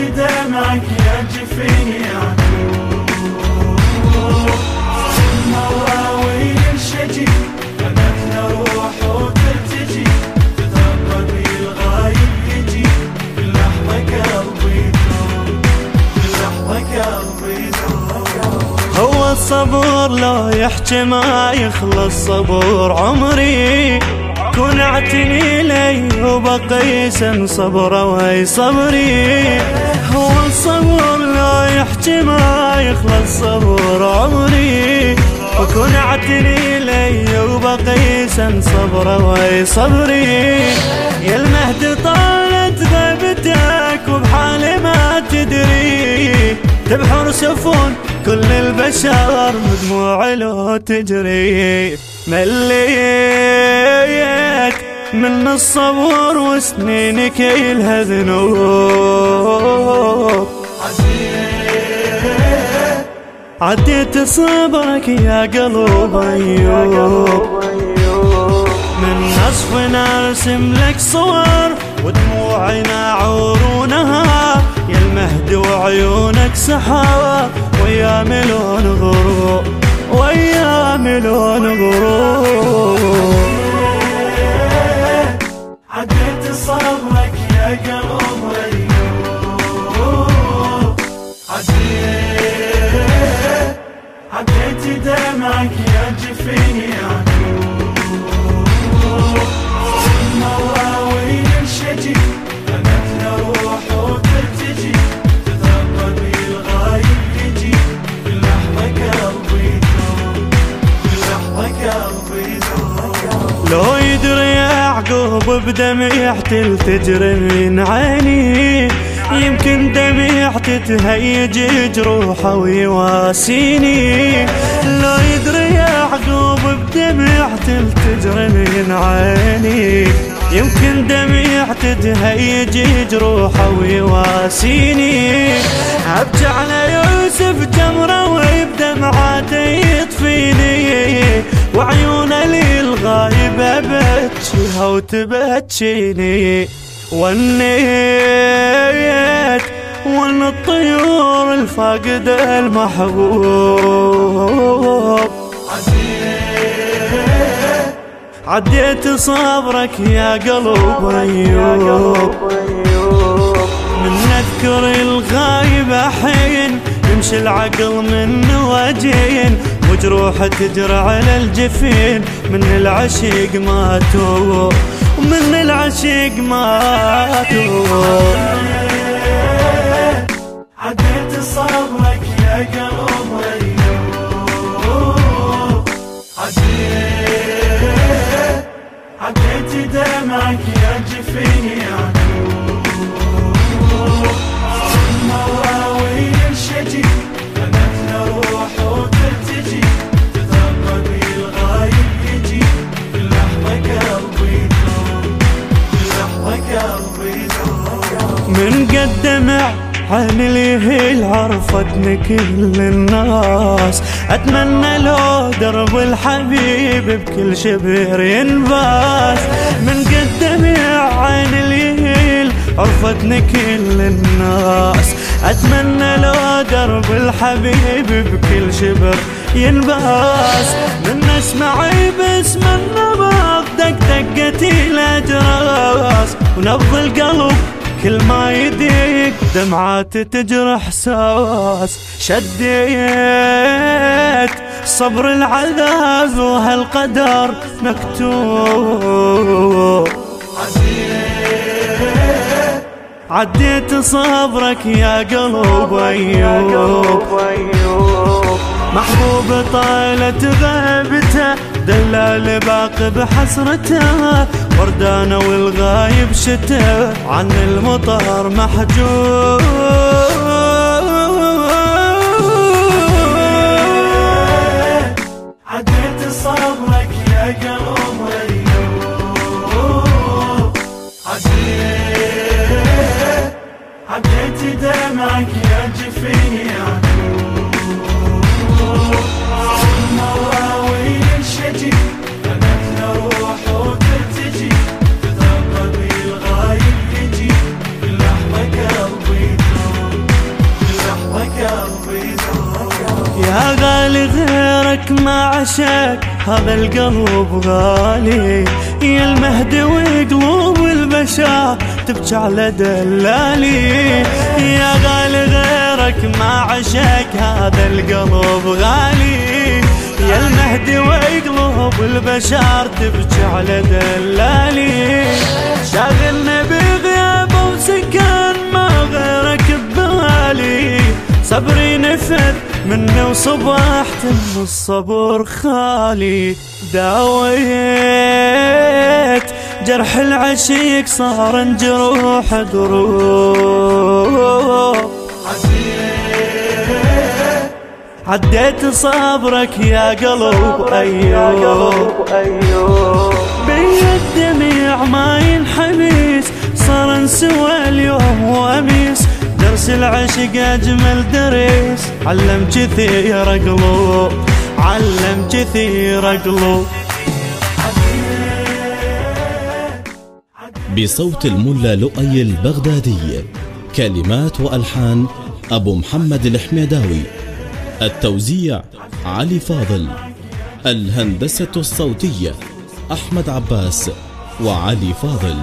نسيت دمعك يا جفيني عدوك الشجي روح وتلتجي الغايب يجي لحظة قلبي لحظة قلبي هو لا يحكي ما يخلص صبر عمري. كون اعتني لي وبقيس صبره وهي صبري هو الصبر لا يحكي ما يخلص صبر عمري. وكون اعتني لي وبقيس صبره وهي صبري يا المهد طالت غيبتك وبحالي ما تدري. تبحر سفون كل البشر بدموع لو تجري. مليت من الصبر وسنين كيلها ذنوب عديت صبرك يا قلب أيوب. من نصف نرسم لك صور ودموعنا عورونها يا المهد وعيونك سحابة ويا ملون غروب ويا ملون غروب. دمعك يا جفين يعقوب مواويل الشجي الغايب يجي لحظة قلبي لحظة قلبي لو يدري يعقوب بدمعته تجري من عيني. يمكن دمعته تهيج جروحه ويواسيني. بدمعته تجري من عيني. يمكن دمعته تهيج جروحه ويواسيني. ابكي على يوسف جمره وبدمعاته يطفيني. وعيونه لي الغايبة بتشيها وتبتشيني. ونيت ون الطيور الفاقدة المحبوب. عديت صبرك يا قلب أيوب من نذكر الغايب حين يمشي العقل من وجين وجروح تجرى على الجفين. من العشيق ماتوا ومن العشيق ماتوا من قدمع عن اليهيل عرفتني كل الناس. أتمنى لو درب الحبيب بكل شبر ينباس. من قدمع عن اليهيل عرفتني كل الناس. أتمنى لو درب الحبيب بكل شبر ينباس. من اسمعي باسم النبض دق دقتي الاجراس ونبض القلب كل ما يديك دمعات تجرح ساس شديت صبر العذاب وهالقدر مكتوب. عديت صبرك يا قلب أيوب. محبوب طالت غيبته دلال باقي بحسرته. وردانه والغايب شته عن المطر محجوب. عديت دمعك يا جفين يعقوب مواويل الشجي فمت روح وترتجي ما عشاك هذا القلب غالي. يا المهدي وقلوب البشر تبكي على دلالي. يا غالي غيرك ما عشاك هذا القلب غالي. يا المهدي وقلوب البشر تبكي على دلالي. شاغلنا بغيابه وسكن ما غيرك ببالي. صبري نفذ مني وصبحت من الصبر خالي داويت. جرح العشيق صار جروح دروح. عديت صبرك يا قلب أيوب. بي الدميع ما ينحبس صار نسوى اليوم وأميس. درس العشق أجمل درس. علم كثير قلوب علم كثير قلوب بصوت الملا لؤي البغدادي. كلمات وألحان أبو محمد الحميداوي. التوزيع علي فاضل. الهندسة الصوتية أحمد عباس وعلي فاضل.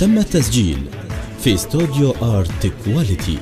تم التسجيل. في استوديو Art Quality